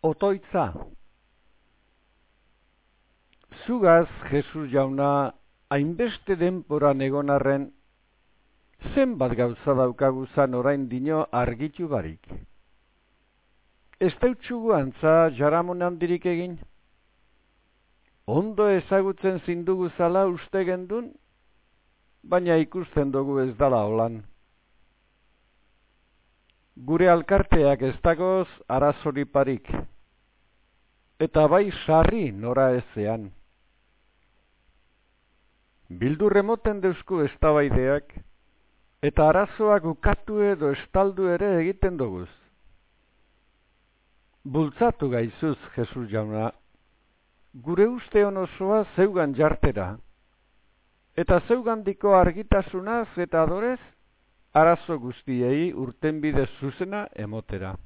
Otoitza Zugaz, Jesus jauna, hainbeste denpora negonarren, zenbat gauza daukaguzan orain dino argitu barik. Ez dautxugu antza jaramon handirik egin? Ondo ezagutzen zindugu zala uste gendun, baina ikusten dugu ez dala holan. Gure alkarteak ez dagoz arazoriparik, eta bai sarri nora ezean. Bildu remoten deusku eztabaideak, eta arazoak ukatu edo estaldu ere egiten duguz. Bultzatu gaizuz, Jesus jauna, gure uste honosoa zeugan jartera, eta zeugandiko argitasunaz eta adorez, arazo guztiei urtenbide zuzena emotera.